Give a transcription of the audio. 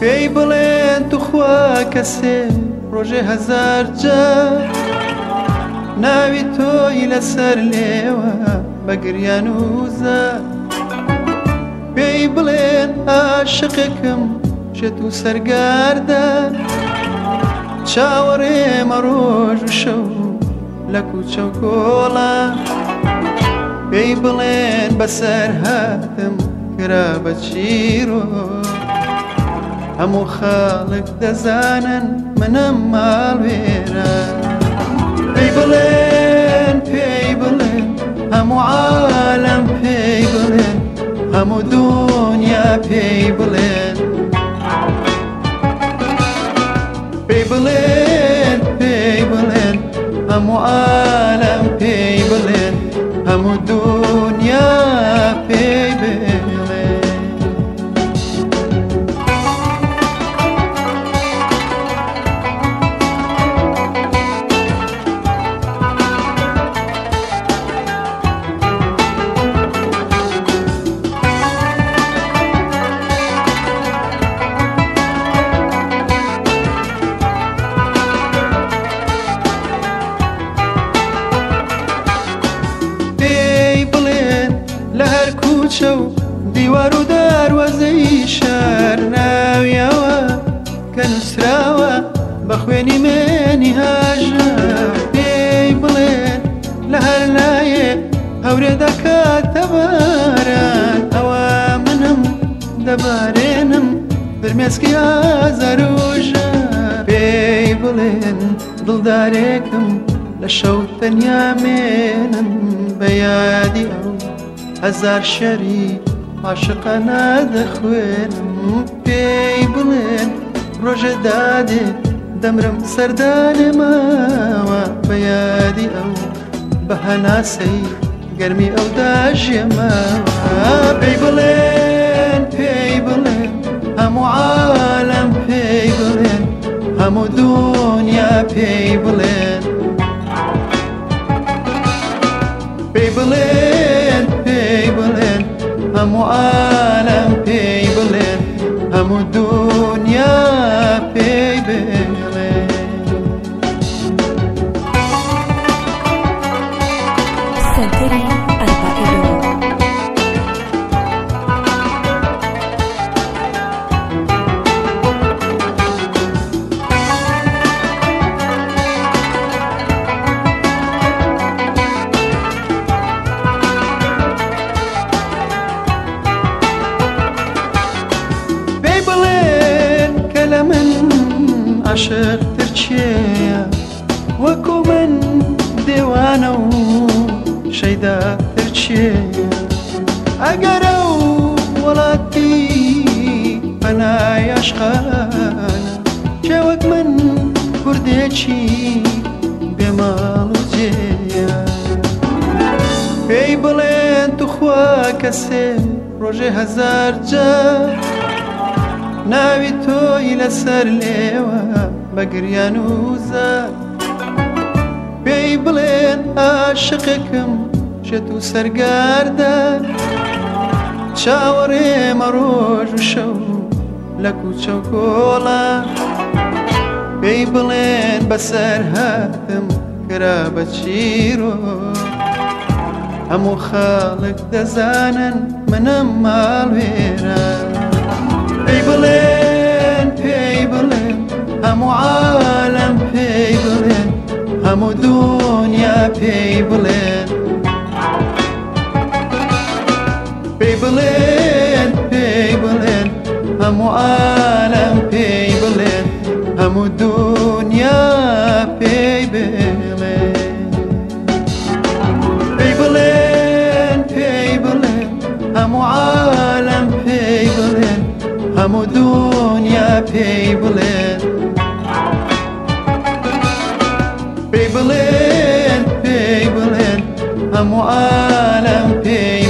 پێی بڵێن توخوا کەسێ ڕۆژێ هزار جار ناوی تۆی لەسەر لێوە بەگریان و زار پێی بڵێن عاشقێکم شێت و سەرگاردە چاوەڕێمە ڕۆژ و شەو لە کوچە و کۆڵە پێی بڵێن بەسەر هاتم کرا بە چیرۆ همو خالق دەزانن منم ماڵوێرە پێی بيبلين بيبلين همو عالم بيبلين همو دنيا بيبلين بيبلين بيبلين همو عالم لە هەر کوچە و دیوار و دەواروەزەی شار ناویەوە کە نووسراوە بە خوێنی مێنی هاژە پێی بڵێن لە هەر لایە هەورێ دەکاتە باران ئەوە منم دەبارێنم برمێسکی ئازارۆژە پێی بڵێن دڵدارێکم لە شەو تەنیا مێنم بە یادی ئەو هەزار شەری عاشقە نادەخوێنم پێی بڵێن ڕۆژە دادێ دەمرم سەردانێ ماوە بەیادی ئەو بە هەناسەی گەرمی ئەو داژێمەوە پێی بڵێن پێی بڵێن هەموو عالم پێی بڵێن هەموو دوو هەموو عالم پێی بڵێن هەموو دنیا پێی بڵێن سەدەی عاشق ترچێە وەکو من دێوانە و شەیدا ترچێە ئەگەرە و وڵاتی پەنایشقان چێوەک من کوردێکی بێماڵ و جێە پێی بڵێن توخوا کەسێ ڕۆژێ هەزار جار ناوی تۆی لەسەر لێوە بەگریان و زار پێی بڵێن عاشقێکم شێت و سەرگاردار چاوەڕێمە ڕۆژ و شەو لە کوچە و کۆڵە پێی بڵێن بەسەر هاتم کرا بە چیرۆ هەموو خاڵک دەزانن منە ماڵوێرە عيبلين بيبلين همو عالم بيبلين همو دنيا بيبلين بيبلين بيبلين همو عالم بيبلين همو دنيا بيبلين هەموو دنیا پی بڵێن پی بڵێن پی بڵێن همو عالم پی